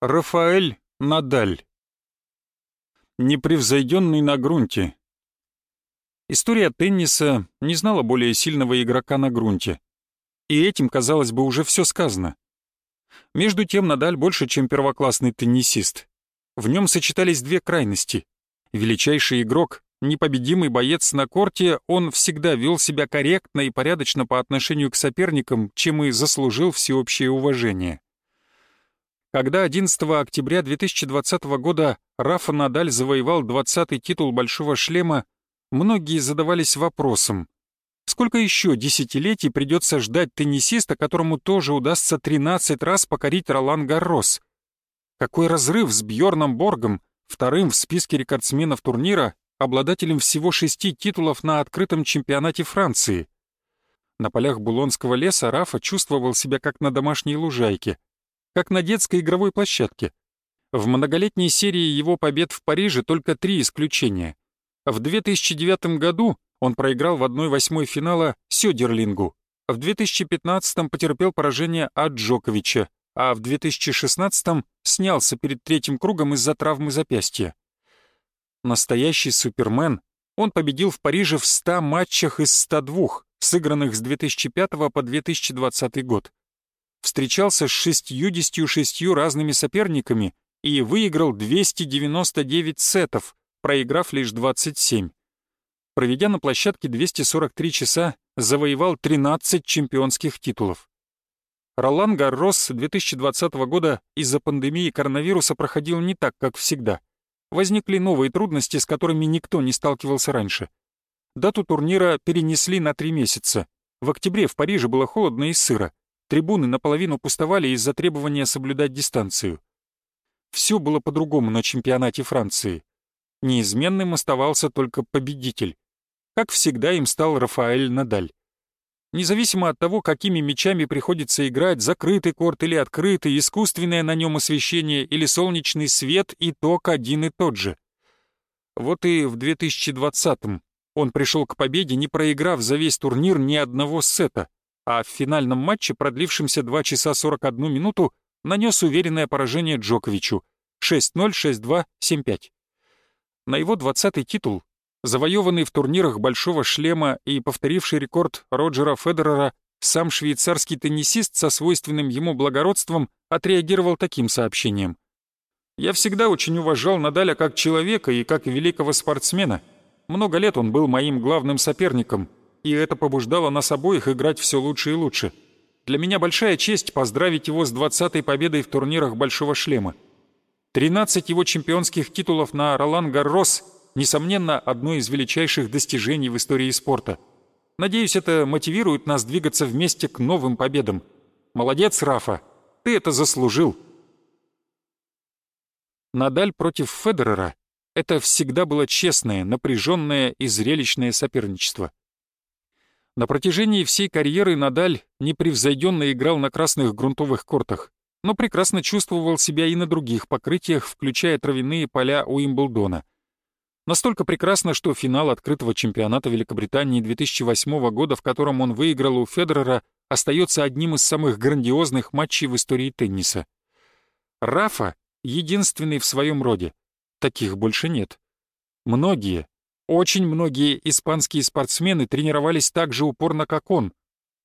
Рафаэль Надаль. Непревзойденный на грунте. История тенниса не знала более сильного игрока на грунте. И этим, казалось бы, уже все сказано. Между тем Надаль больше, чем первоклассный теннисист. В нем сочетались две крайности. Величайший игрок, непобедимый боец на корте, он всегда вел себя корректно и порядочно по отношению к соперникам, чем и заслужил всеобщее уважение. Когда 11 октября 2020 года Рафа Надаль завоевал 20-й титул «Большого шлема», многие задавались вопросом, сколько еще десятилетий придется ждать теннисиста, которому тоже удастся 13 раз покорить Ролан Гаррос? Какой разрыв с Бьорном Боргом, вторым в списке рекордсменов турнира, обладателем всего шести титулов на открытом чемпионате Франции? На полях Булонского леса Рафа чувствовал себя как на домашней лужайке — как на детской игровой площадке. В многолетней серии его побед в Париже только три исключения. В 2009 году он проиграл в 1-8 финала Сёдерлингу, в 2015 потерпел поражение от Джоковича, а в 2016 снялся перед третьим кругом из-за травмы запястья. Настоящий супермен, он победил в Париже в 100 матчах из 102, сыгранных с 2005 по 2020 год встречался с 66 разными соперниками и выиграл 299 сетов, проиграв лишь 27. Проведя на площадке 243 часа, завоевал 13 чемпионских титулов. Ролан Гаррос 2020 года из-за пандемии коронавируса проходил не так, как всегда. Возникли новые трудности, с которыми никто не сталкивался раньше. Дату турнира перенесли на три месяца. В октябре в Париже было холодно и сыро. Трибуны наполовину пустовали из-за требования соблюдать дистанцию. Все было по-другому на чемпионате Франции. Неизменным оставался только победитель. Как всегда им стал Рафаэль Надаль. Независимо от того, какими мячами приходится играть, закрытый корт или открытый, искусственное на нем освещение или солнечный свет, итог один и тот же. Вот и в 2020-м он пришел к победе, не проиграв за весь турнир ни одного сета а в финальном матче, продлившемся 2 часа 41 минуту, нанес уверенное поражение Джоковичу 6-0, 6-2, 7-5. На его 20-й титул, завоеванный в турнирах «Большого шлема» и повторивший рекорд Роджера Федерера, сам швейцарский теннисист со свойственным ему благородством отреагировал таким сообщением. «Я всегда очень уважал Надаля как человека и как великого спортсмена. Много лет он был моим главным соперником, и это побуждало нас обоих играть все лучше и лучше. Для меня большая честь поздравить его с 20-й победой в турнирах «Большого шлема». 13 его чемпионских титулов на Ролан Гаррос – несомненно, одно из величайших достижений в истории спорта. Надеюсь, это мотивирует нас двигаться вместе к новым победам. Молодец, Рафа, ты это заслужил. Надаль против Федерера – это всегда было честное, напряженное и зрелищное соперничество. На протяжении всей карьеры Надаль непревзойденно играл на красных грунтовых кортах, но прекрасно чувствовал себя и на других покрытиях, включая травяные поля Уимблдона. Настолько прекрасно, что финал открытого чемпионата Великобритании 2008 года, в котором он выиграл у Федерера, остается одним из самых грандиозных матчей в истории тенниса. Рафа — единственный в своем роде. Таких больше нет. Многие, очень многие испанские спортсмены тренировались так же упорно, как он,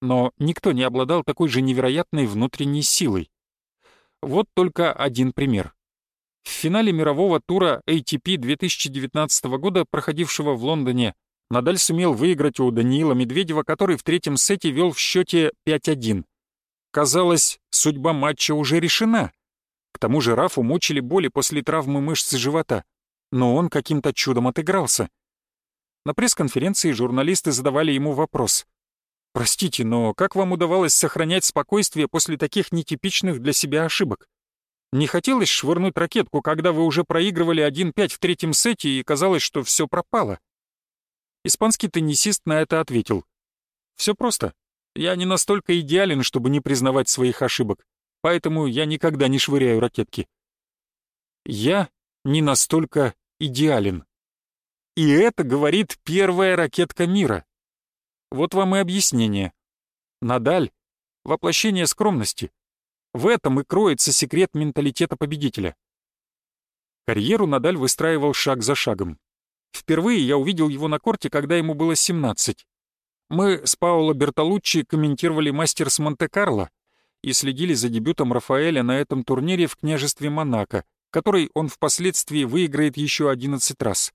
но никто не обладал такой же невероятной внутренней силой. Вот только один пример. В финале мирового тура ATP 2019 года, проходившего в Лондоне, Надаль сумел выиграть у Даниила Медведева, который в третьем сете вел в счете 5-1. Казалось, судьба матча уже решена. К тому же Рафу мучили боли после травмы мышц живота, но он каким-то чудом отыгрался — на пресс-конференции журналисты задавали ему вопрос. «Простите, но как вам удавалось сохранять спокойствие после таких нетипичных для себя ошибок? Не хотелось швырнуть ракетку, когда вы уже проигрывали 1-5 в третьем сете и казалось, что все пропало?» Испанский теннисист на это ответил. «Все просто. Я не настолько идеален, чтобы не признавать своих ошибок, поэтому я никогда не швыряю ракетки. Я не настолько идеален». И это говорит первая ракетка мира. Вот вам и объяснение. Надаль — воплощение скромности. В этом и кроется секрет менталитета победителя. Карьеру Надаль выстраивал шаг за шагом. Впервые я увидел его на корте, когда ему было 17. Мы с Паоло Бертолуччи комментировали «Мастерс Монте-Карло» и следили за дебютом Рафаэля на этом турнире в княжестве Монако, который он впоследствии выиграет еще 11 раз.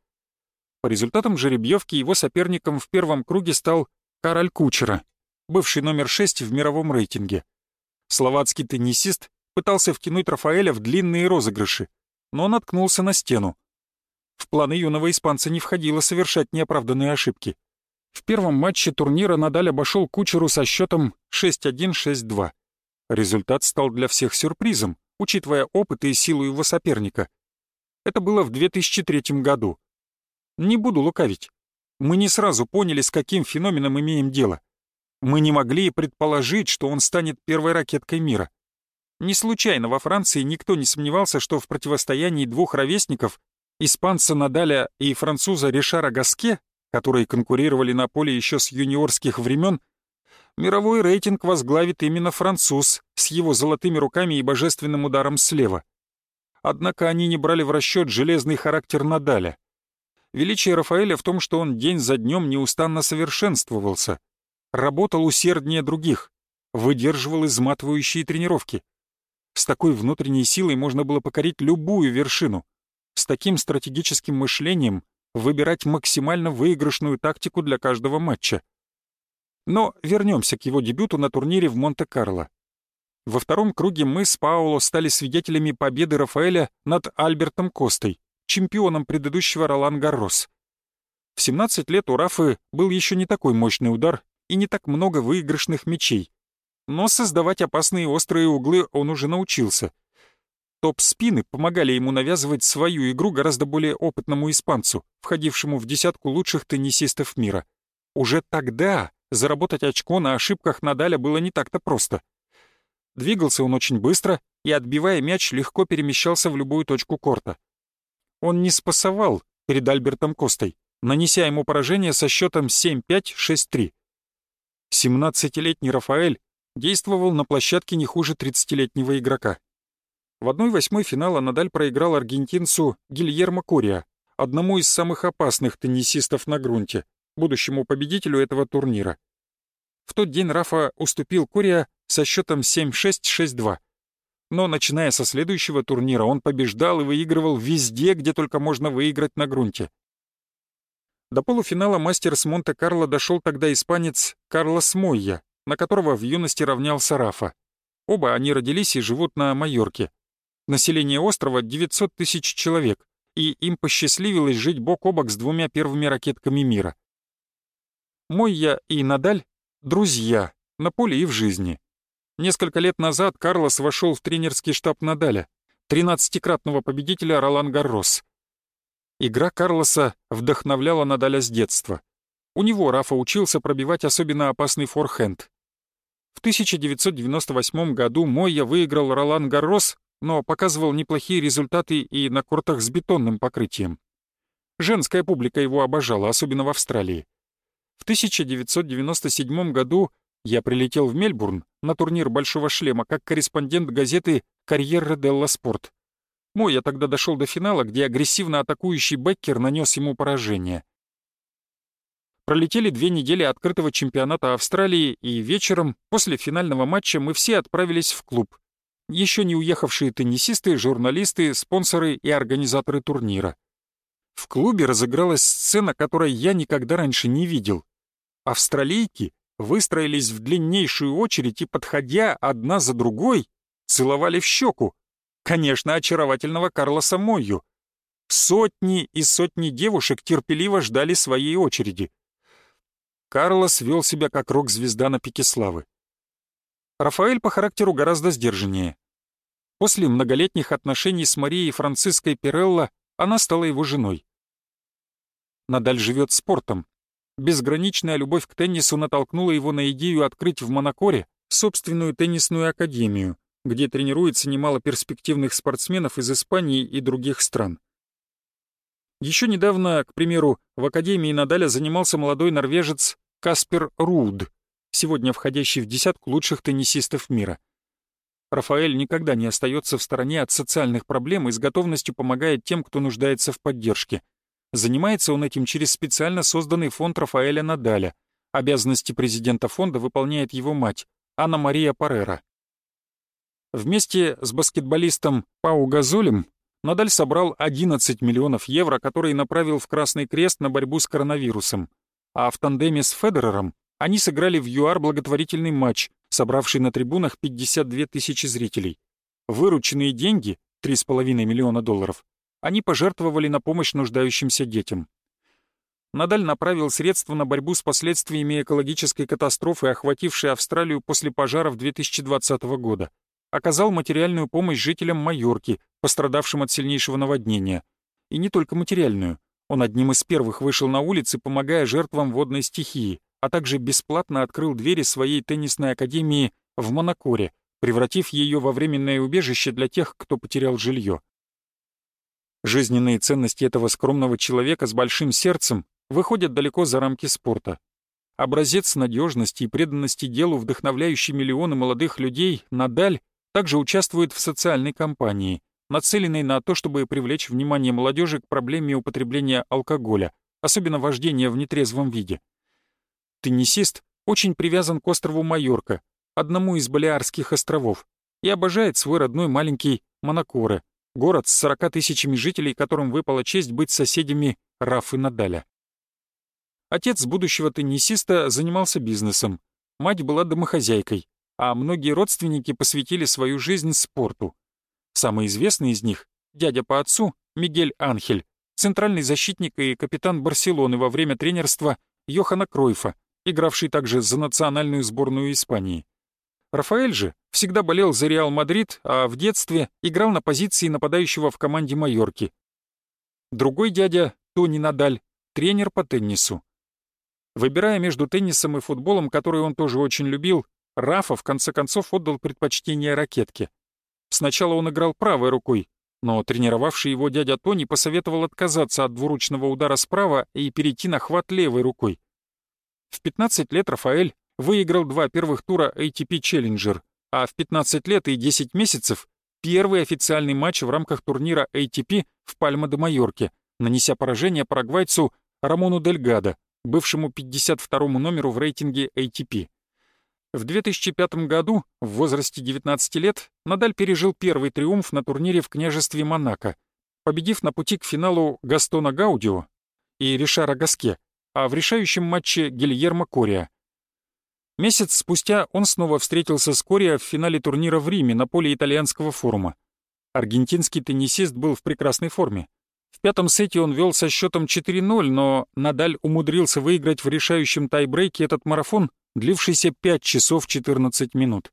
По результатам жеребьевки его соперником в первом круге стал Кароль Кучера, бывший номер 6 в мировом рейтинге. Словацкий теннисист пытался втянуть Рафаэля в длинные розыгрыши, но наткнулся на стену. В планы юного испанца не входило совершать неоправданные ошибки. В первом матче турнира Надаль обошел Кучеру со счетом 6-1-6-2. Результат стал для всех сюрпризом, учитывая опыт и силу его соперника. Это было в 2003 году. Не буду лукавить. Мы не сразу поняли, с каким феноменом имеем дело. Мы не могли предположить, что он станет первой ракеткой мира. Не случайно во Франции никто не сомневался, что в противостоянии двух ровесников, испанца Надаля и француза Ришара Гаске, которые конкурировали на поле еще с юниорских времен, мировой рейтинг возглавит именно француз с его золотыми руками и божественным ударом слева. Однако они не брали в расчет железный характер Надаля. Величие Рафаэля в том, что он день за днем неустанно совершенствовался, работал усерднее других, выдерживал изматывающие тренировки. С такой внутренней силой можно было покорить любую вершину. С таким стратегическим мышлением выбирать максимально выигрышную тактику для каждого матча. Но вернемся к его дебюту на турнире в Монте-Карло. Во втором круге мы с Пауло стали свидетелями победы Рафаэля над Альбертом Костой, чемпионом предыдущего Ролан Гаррос. В 17 лет у Рафы был еще не такой мощный удар и не так много выигрышных мячей. Но создавать опасные острые углы он уже научился. Топ-спины помогали ему навязывать свою игру гораздо более опытному испанцу, входившему в десятку лучших теннисистов мира. Уже тогда заработать очко на ошибках Надаля было не так-то просто. Двигался он очень быстро и, отбивая мяч, легко перемещался в любую точку корта. Он не спасовал перед Альбертом Костой, нанеся ему поражение со счетом 7-5-6-3. 17-летний Рафаэль действовал на площадке не хуже 30-летнего игрока. В 1-8 финала Надаль проиграл аргентинцу Гильермо Кориа, одному из самых опасных теннисистов на грунте, будущему победителю этого турнира. В тот день Рафа уступил Кориа со счетом 7-6-6-2. Но начиная со следующего турнира он побеждал и выигрывал везде, где только можно выиграть на грунте. До полуфинала мастерс Монте-Карло дошел тогда испанец Карлос Мойя, на которого в юности равнялся Рафа. Оба они родились и живут на Майорке. Население острова 900 тысяч человек, и им посчастливилось жить бок о бок с двумя первыми ракетками мира. Мойя и Надаль — друзья, на поле и в жизни. Несколько лет назад Карлос вошел в тренерский штаб Надаля, 13-кратного победителя Ролан Гаррос. Игра Карлоса вдохновляла Надаля с детства. У него Рафа учился пробивать особенно опасный форхенд. В 1998 году Мойя выиграл Ролан Гаррос, но показывал неплохие результаты и на кортах с бетонным покрытием. Женская публика его обожала, особенно в Австралии. В 1997 году я прилетел в Мельбурн на турнир «Большого шлема» как корреспондент газеты «Карьерра Делла Спорт». Мой я тогда дошел до финала, где агрессивно атакующий Беккер нанес ему поражение. Пролетели две недели открытого чемпионата Австралии, и вечером, после финального матча, мы все отправились в клуб. Еще не уехавшие теннисисты, журналисты, спонсоры и организаторы турнира. В клубе разыгралась сцена, которой я никогда раньше не видел. Австралийки выстроились в длиннейшую очередь и, подходя одна за другой, целовали в щеку, конечно, очаровательного Карлоса Мойю. Сотни и сотни девушек терпеливо ждали своей очереди. Карлос вел себя как рок-звезда на пике славы. Рафаэль по характеру гораздо сдержаннее. После многолетних отношений с Марией Франциской Пирелло она стала его женой. Надаль живет спортом. Безграничная любовь к теннису натолкнула его на идею открыть в Монакоре собственную теннисную академию, где тренируется немало перспективных спортсменов из Испании и других стран. Еще недавно, к примеру, в Академии Надаля занимался молодой норвежец Каспер Руд, сегодня входящий в десятку лучших теннисистов мира. Рафаэль никогда не остается в стороне от социальных проблем и с готовностью помогает тем, кто нуждается в поддержке. Занимается он этим через специально созданный фонд Рафаэля Надаля. Обязанности президента фонда выполняет его мать, Анна-Мария Парера. Вместе с баскетболистом Пау Газолем Надаль собрал 11 миллионов евро, которые направил в Красный Крест на борьбу с коронавирусом. А в тандеме с Федерером они сыграли в ЮАР благотворительный матч, собравший на трибунах 52 тысячи зрителей. Вырученные деньги, 3,5 миллиона долларов, они пожертвовали на помощь нуждающимся детям. Надаль направил средства на борьбу с последствиями экологической катастрофы, охватившей Австралию после пожаров 2020 года. Оказал материальную помощь жителям Майорки, пострадавшим от сильнейшего наводнения. И не только материальную. Он одним из первых вышел на улицы, помогая жертвам водной стихии а также бесплатно открыл двери своей теннисной академии в Монакоре, превратив ее во временное убежище для тех, кто потерял жилье. Жизненные ценности этого скромного человека с большим сердцем выходят далеко за рамки спорта. Образец надежности и преданности делу, вдохновляющий миллионы молодых людей, Надаль также участвует в социальной кампании, нацеленной на то, чтобы привлечь внимание молодежи к проблеме употребления алкоголя, особенно вождения в нетрезвом виде. Теннисист очень привязан к острову Майорка, одному из Балиарских островов, и обожает свой родной маленький Монакоре, город с 40 тысячами жителей, которым выпала честь быть соседями Рафы Надаля. Отец будущего теннисиста занимался бизнесом, мать была домохозяйкой, а многие родственники посвятили свою жизнь спорту. Самый известный из них, дядя по отцу, Мигель Анхель, центральный защитник и капитан Барселоны во время тренерства Йохана Кройфа, игравший также за национальную сборную Испании. Рафаэль же всегда болел за Реал Мадрид, а в детстве играл на позиции нападающего в команде Майорки. Другой дядя, Тони Надаль, тренер по теннису. Выбирая между теннисом и футболом, который он тоже очень любил, Рафа в конце концов отдал предпочтение ракетке. Сначала он играл правой рукой, но тренировавший его дядя Тони посоветовал отказаться от двуручного удара справа и перейти на хват левой рукой. В 15 лет Рафаэль выиграл два первых тура ATP Challenger, а в 15 лет и 10 месяцев первый официальный матч в рамках турнира ATP в Пальма-де-Майорке, нанеся поражение парагвайцу Рамону Дельгадо, бывшему 52-му номеру в рейтинге ATP. В 2005 году, в возрасте 19 лет, Надаль пережил первый триумф на турнире в княжестве Монако, победив на пути к финалу Гастона Гаудио и Ришара Гаске, а в решающем матче Гильермо Кориа. Месяц спустя он снова встретился с Кориа в финале турнира в Риме на поле итальянского форума. Аргентинский теннисист был в прекрасной форме. В пятом сете он вел со счетом 4-0, но Надаль умудрился выиграть в решающем тайбрейке этот марафон, длившийся 5 часов 14 минут.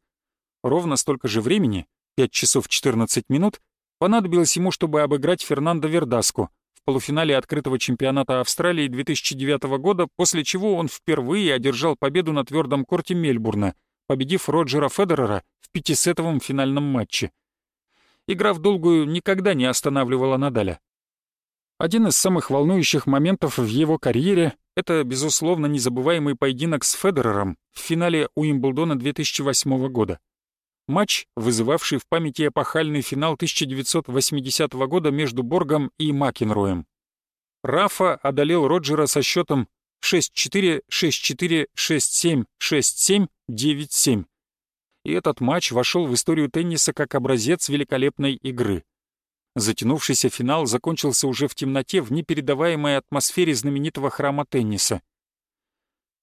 Ровно столько же времени, 5 часов 14 минут, понадобилось ему, чтобы обыграть Фернандо Вердаску, полуфинале открытого чемпионата Австралии 2009 года, после чего он впервые одержал победу на твердом корте Мельбурна, победив Роджера Федерера в пятисетовом финальном матче. Игра в долгую никогда не останавливала Надаля. Один из самых волнующих моментов в его карьере — это, безусловно, незабываемый поединок с Федерером в финале Уимблдона 2008 года. Матч, вызывавший в памяти эпохальный финал 1980 года между Боргом и Макенроем. Рафа одолел Роджера со счетом 6-4, 6-4, 6-7, 6-7, 9-7. И этот матч вошел в историю тенниса как образец великолепной игры. Затянувшийся финал закончился уже в темноте в непередаваемой атмосфере знаменитого храма тенниса.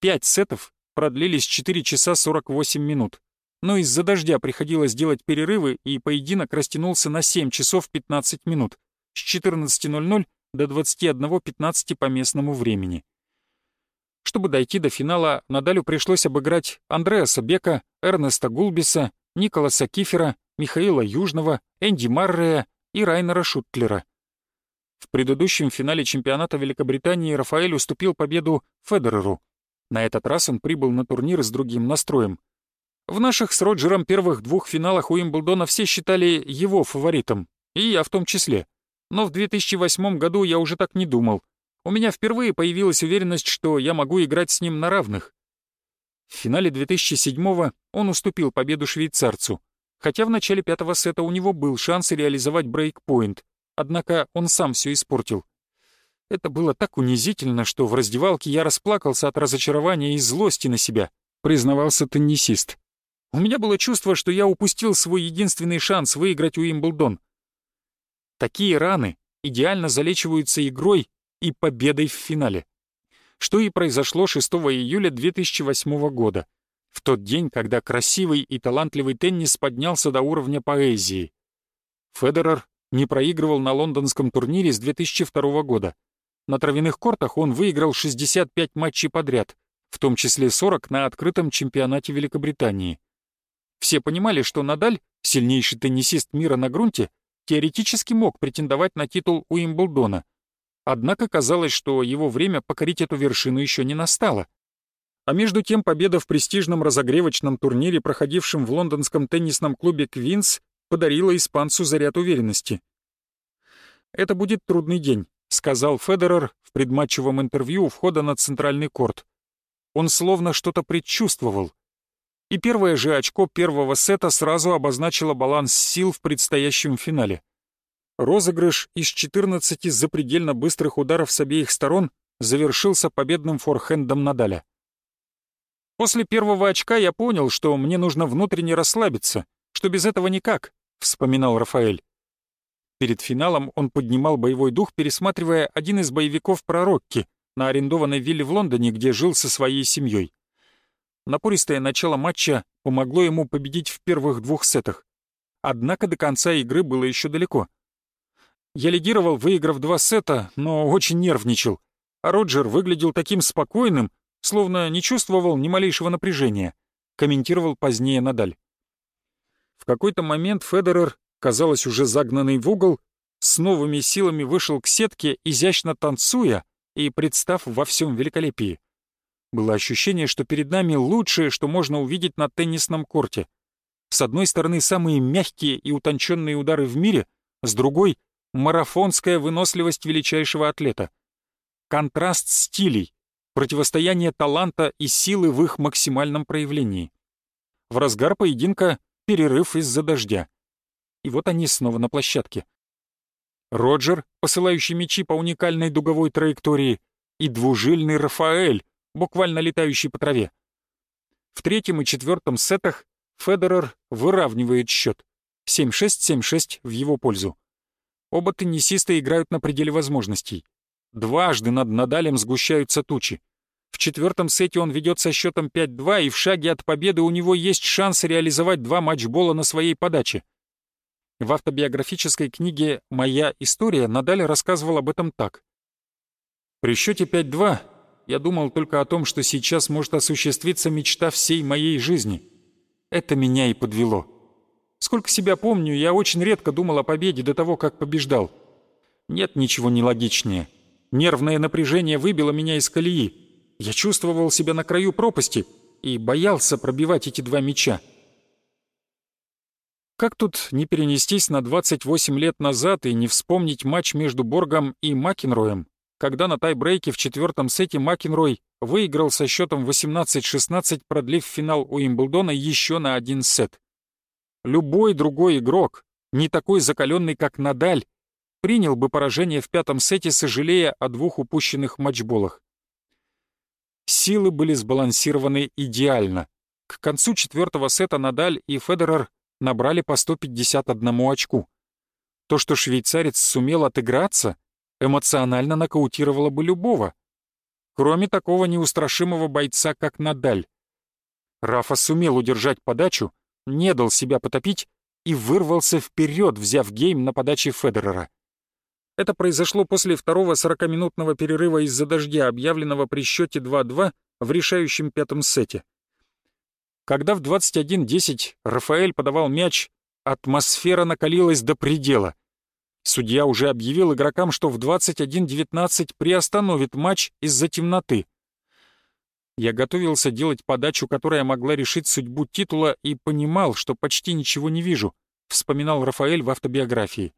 Пять сетов продлились 4 часа 48 минут но из-за дождя приходилось делать перерывы, и поединок растянулся на 7 часов 15 минут, с 14.00 до 21.15 по местному времени. Чтобы дойти до финала, Надалю пришлось обыграть Андреаса Бека, Эрнеста Гулбиса, Николаса Кифера, Михаила Южного, Энди Маррея и Райнера Шуттлера. В предыдущем финале чемпионата Великобритании Рафаэль уступил победу Федереру. На этот раз он прибыл на турнир с другим настроем — в наших с Роджером первых двух финалах Уимблдона все считали его фаворитом, и я в том числе. Но в 2008 году я уже так не думал. У меня впервые появилась уверенность, что я могу играть с ним на равных. В финале 2007 он уступил победу швейцарцу, Хотя в начале пятого сета у него был шанс реализовать брейкпоинт, однако он сам все испортил. Это было так унизительно, что в раздевалке я расплакался от разочарования и злости на себя, признавался теннисист. У меня было чувство, что я упустил свой единственный шанс выиграть Уимблдон. Такие раны идеально залечиваются игрой и победой в финале. Что и произошло 6 июля 2008 года, в тот день, когда красивый и талантливый теннис поднялся до уровня поэзии. Федерер не проигрывал на лондонском турнире с 2002 года. На травяных кортах он выиграл 65 матчей подряд, в том числе 40 на открытом чемпионате Великобритании. Все понимали, что Надаль, сильнейший теннисист мира на грунте, теоретически мог претендовать на титул Уимблдона. Однако казалось, что его время покорить эту вершину еще не настало. А между тем победа в престижном разогревочном турнире, проходившем в лондонском теннисном клубе «Квинс», подарила испанцу заряд уверенности. «Это будет трудный день», — сказал Федерер в предматчевом интервью у входа на центральный корт. Он словно что-то предчувствовал. И первое же очко первого сета сразу обозначило баланс сил в предстоящем финале. Розыгрыш из 14 запредельно быстрых ударов с обеих сторон завершился победным форхендом Надаля. После первого очка я понял, что мне нужно внутренне расслабиться, что без этого никак, вспоминал Рафаэль. Перед финалом он поднимал боевой дух, пересматривая один из боевиков про Рокки на арендованной вилле в Лондоне, где жил со своей семьей. Напористое начало матча помогло ему победить в первых двух сетах. Однако до конца игры было еще далеко. Я лидировал, выиграв два сета, но очень нервничал. А Роджер выглядел таким спокойным, словно не чувствовал ни малейшего напряжения, комментировал позднее Надаль. В какой-то момент Федерер, казалось уже загнанный в угол, с новыми силами вышел к сетке, изящно танцуя и представ во всем великолепии. Было ощущение, что перед нами лучшее, что можно увидеть на теннисном корте. С одной стороны, самые мягкие и утонченные удары в мире, с другой — марафонская выносливость величайшего атлета. Контраст стилей, противостояние таланта и силы в их максимальном проявлении. В разгар поединка перерыв из-за дождя. И вот они снова на площадке. Роджер, посылающий мячи по уникальной дуговой траектории, и двужильный Рафаэль, буквально летающий по траве. В третьем и четвертом сетах Федерер выравнивает счет. 7-6-7-6 в его пользу. Оба теннисиста играют на пределе возможностей. Дважды над Надалем сгущаются тучи. В четвертом сете он ведет со счетом 5-2, и в шаге от победы у него есть шанс реализовать два матчбола на своей подаче. В автобиографической книге «Моя история» Надаль рассказывал об этом так. «При счете 5-2 я думал только о том, что сейчас может осуществиться мечта всей моей жизни. Это меня и подвело. Сколько себя помню, я очень редко думал о победе до того, как побеждал. Нет ничего нелогичнее. Нервное напряжение выбило меня из колеи. Я чувствовал себя на краю пропасти и боялся пробивать эти два мяча. Как тут не перенестись на 28 лет назад и не вспомнить матч между Боргом и Макенроем, когда на тайбрейке в четвертом сете Макенрой выиграл со счетом 18-16, продлив финал у Имблдона еще на один сет. Любой другой игрок, не такой закаленный, как Надаль, принял бы поражение в пятом сете, сожалея о двух упущенных матчболах. Силы были сбалансированы идеально. К концу четвертого сета Надаль и Федерер набрали по 151 очку. То, что швейцарец сумел отыграться, эмоционально нокаутировало бы любого. Кроме такого неустрашимого бойца, как Надаль. Рафа сумел удержать подачу, не дал себя потопить и вырвался вперед, взяв гейм на подаче Федерера. Это произошло после второго 40-минутного перерыва из-за дождя, объявленного при счете 2-2 в решающем пятом сете. Когда в 21-10 Рафаэль подавал мяч, атмосфера накалилась до предела. Судья уже объявил игрокам, что в 21-19 приостановит матч из-за темноты. Я готовился делать подачу, которая могла решить судьбу титула, и понимал, что почти ничего не вижу, вспоминал Рафаэль в автобиографии.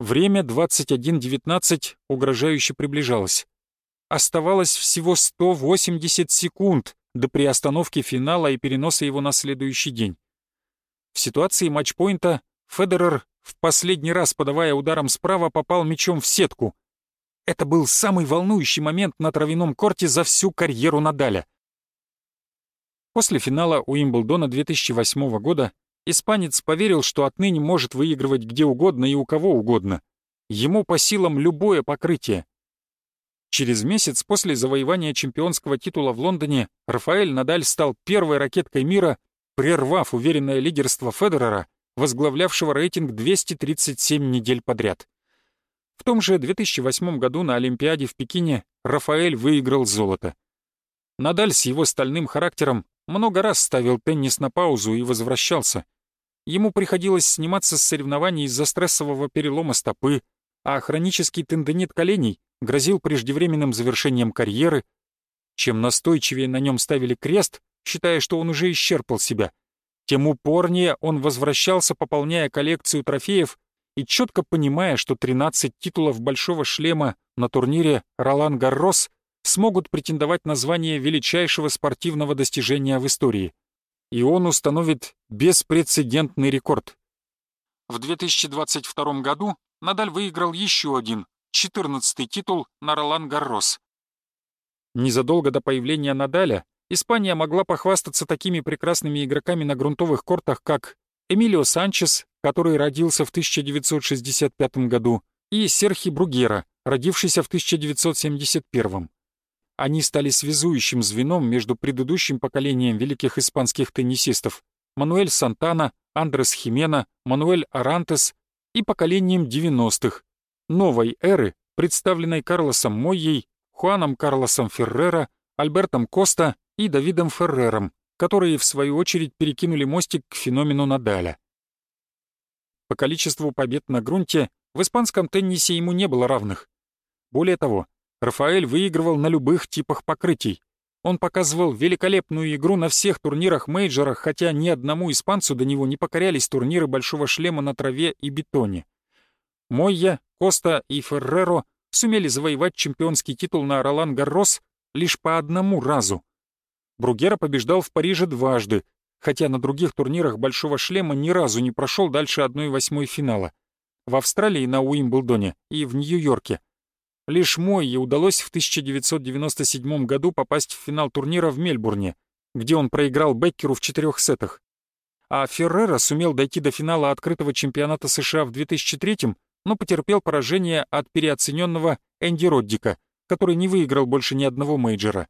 Время 21.19 угрожающе приближалось. Оставалось всего 180 секунд до приостановки финала и переноса его на следующий день. В ситуации матчпоинта Федерер, в последний раз подавая ударом справа, попал мячом в сетку. Это был самый волнующий момент на травяном корте за всю карьеру Надаля. После финала Уимблдона 2008 года испанец поверил, что отныне может выигрывать где угодно и у кого угодно. Ему по силам любое покрытие. Через месяц после завоевания чемпионского титула в Лондоне Рафаэль Надаль стал первой ракеткой мира, прервав уверенное лидерство Федерера, возглавлявшего рейтинг 237 недель подряд. В том же 2008 году на Олимпиаде в Пекине Рафаэль выиграл золото. Надаль с его стальным характером много раз ставил теннис на паузу и возвращался. Ему приходилось сниматься с соревнований из-за стрессового перелома стопы, а хронический тендонит коленей грозил преждевременным завершением карьеры. Чем настойчивее на нем ставили крест, считая, что он уже исчерпал себя, тем упорнее он возвращался, пополняя коллекцию трофеев и четко понимая, что 13 титулов большого шлема на турнире «Ролан Гаррос» смогут претендовать на звание величайшего спортивного достижения в истории. И он установит беспрецедентный рекорд. В 2022 году Надаль выиграл еще один, 14-й титул на Ролан Гаррос. Незадолго до появления Надаля Испания могла похвастаться такими прекрасными игроками на грунтовых кортах, как Эмилио Санчес, который родился в 1965 году, и Серхи Бругера, родившийся в 1971. Они стали связующим звеном между предыдущим поколением великих испанских теннисистов Мануэль Сантана, Андрес Химена, Мануэль Арантес и поколением 90-х, новой эры, представленной Карлосом Мойей, Хуаном Карлосом Феррера, Альбертом Коста и Давидом Феррером, которые, в свою очередь, перекинули мостик к феномену Надаля. По количеству побед на грунте в испанском теннисе ему не было равных. Более того, Рафаэль выигрывал на любых типах покрытий. Он показывал великолепную игру на всех турнирах-мейджорах, хотя ни одному испанцу до него не покорялись турниры большого шлема на траве и бетоне. Мойя, Коста и Ферреро сумели завоевать чемпионский титул на Ролан Гаррос лишь по одному разу. Бругера побеждал в Париже дважды, хотя на других турнирах «Большого шлема» ни разу не прошел дальше 1-8 финала. В Австралии на Уимблдоне и в Нью-Йорке. Лишь Мойе удалось в 1997 году попасть в финал турнира в Мельбурне, где он проиграл Беккеру в четырех сетах. А Ферреро сумел дойти до финала открытого чемпионата США в 2003 но потерпел поражение от переоцененного Энди Роддика, который не выиграл больше ни одного мейджора.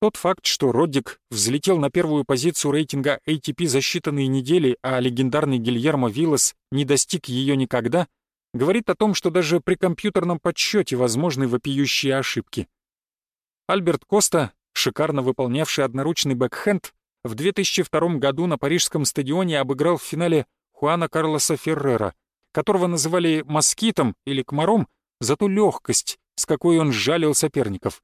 Тот факт, что Роддик взлетел на первую позицию рейтинга ATP за считанные недели, а легендарный Гильермо Виллас не достиг ее никогда, говорит о том, что даже при компьютерном подсчете возможны вопиющие ошибки. Альберт Коста, шикарно выполнявший одноручный бэкхенд, в 2002 году на парижском стадионе обыграл в финале Хуана Карлоса Феррера, которого называли «москитом» или «комаром» за ту легкость, с какой он жалил соперников.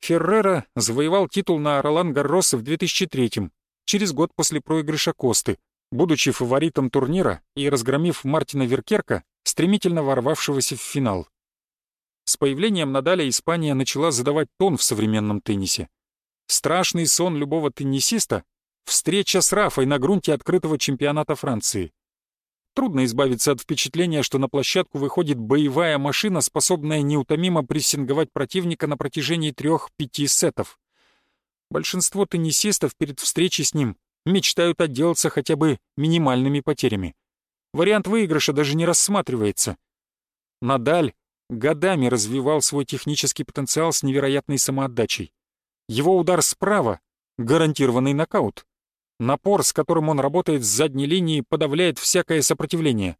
Феррера завоевал титул на Ролан Гаррос в 2003 через год после проигрыша Косты, будучи фаворитом турнира и разгромив Мартина Веркерка, стремительно ворвавшегося в финал. С появлением Надаля Испания начала задавать тон в современном теннисе. Страшный сон любого теннисиста — встреча с Рафой на грунте открытого чемпионата Франции. Трудно избавиться от впечатления, что на площадку выходит боевая машина, способная неутомимо прессинговать противника на протяжении трех-пяти сетов. Большинство теннисистов перед встречей с ним мечтают отделаться хотя бы минимальными потерями. Вариант выигрыша даже не рассматривается. Надаль годами развивал свой технический потенциал с невероятной самоотдачей. Его удар справа — гарантированный нокаут. Напор, с которым он работает с задней линии, подавляет всякое сопротивление.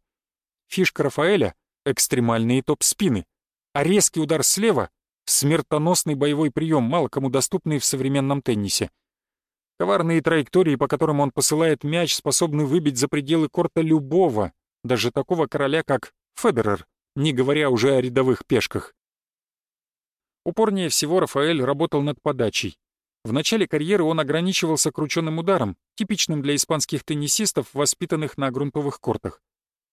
Фишка Рафаэля — экстремальные топ-спины, а резкий удар слева — смертоносный боевой прием, мало кому доступный в современном теннисе. Коварные траектории, по которым он посылает мяч, способны выбить за пределы корта любого, даже такого короля, как Федерер, не говоря уже о рядовых пешках. Упорнее всего Рафаэль работал над подачей. В начале карьеры он ограничивался крученным ударом, типичным для испанских теннисистов, воспитанных на грунтовых кортах.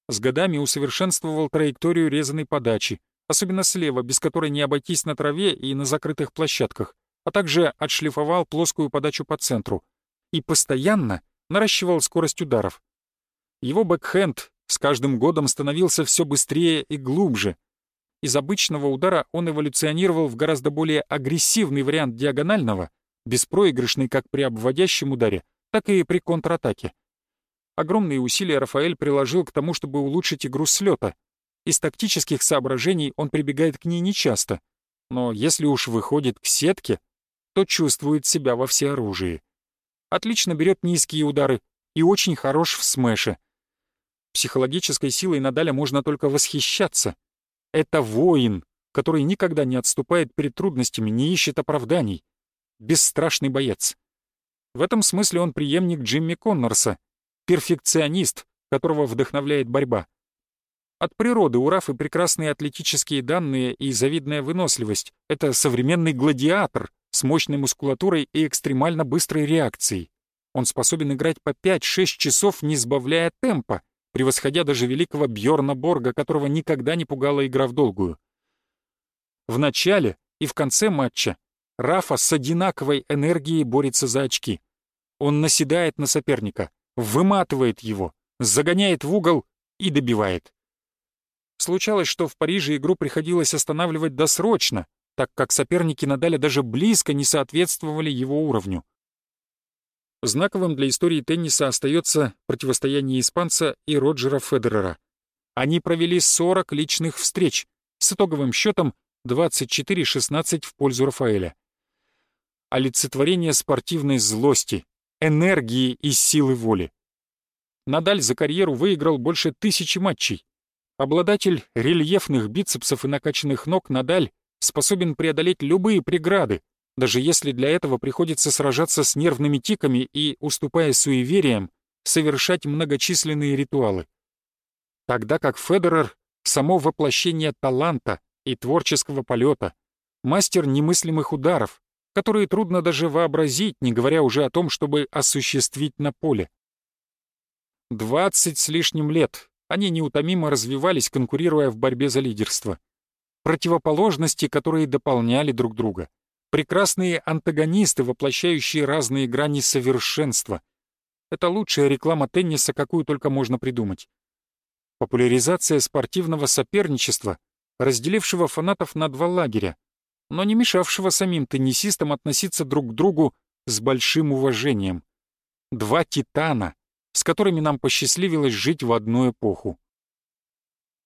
С годами усовершенствовал траекторию резаной подачи, особенно слева, без которой не обойтись на траве и на закрытых площадках, а также отшлифовал плоскую подачу по центру. И постоянно наращивал скорость ударов. Его бэкхенд с каждым годом становился все быстрее и глубже. Из обычного удара он эволюционировал в гораздо более агрессивный вариант диагонального, беспроигрышный как при обводящем ударе, так и при контратаке. Огромные усилия Рафаэль приложил к тому, чтобы улучшить игру слета. Из тактических соображений он прибегает к ней нечасто, но если уж выходит к сетке, то чувствует себя во всеоружии. Отлично берет низкие удары и очень хорош в смеше. Психологической силой Надаля можно только восхищаться. Это воин, который никогда не отступает перед трудностями, не ищет оправданий. Бесстрашный боец. В этом смысле он преемник Джимми Коннорса, перфекционист, которого вдохновляет борьба. От природы у Рафы прекрасные атлетические данные и завидная выносливость. Это современный гладиатор с мощной мускулатурой и экстремально быстрой реакцией. Он способен играть по 5-6 часов, не сбавляя темпа, превосходя даже великого Бьорна Борга, которого никогда не пугала игра в долгую. В начале и в конце матча Рафа с одинаковой энергией борется за очки. Он наседает на соперника, выматывает его, загоняет в угол и добивает. Случалось, что в Париже игру приходилось останавливать досрочно, так как соперники Надаля даже близко не соответствовали его уровню. Знаковым для истории тенниса остается противостояние испанца и Роджера Федерера. Они провели 40 личных встреч с итоговым счетом 24-16 в пользу Рафаэля. Олицетворение спортивной злости, энергии и силы воли. Надаль за карьеру выиграл больше тысячи матчей. Обладатель рельефных бицепсов и накачанных ног Надаль способен преодолеть любые преграды, даже если для этого приходится сражаться с нервными тиками и, уступая суевериям, совершать многочисленные ритуалы. Тогда как Федерер — само воплощение таланта и творческого полета, мастер немыслимых ударов, которые трудно даже вообразить, не говоря уже о том, чтобы осуществить на поле. Двадцать с лишним лет они неутомимо развивались, конкурируя в борьбе за лидерство. Противоположности, которые дополняли друг друга — прекрасные антагонисты, воплощающие разные грани совершенства. Это лучшая реклама тенниса, какую только можно придумать. Популяризация спортивного соперничества, разделившего фанатов на два лагеря, но не мешавшего самим теннисистам относиться друг к другу с большим уважением. Два титана, с которыми нам посчастливилось жить в одну эпоху.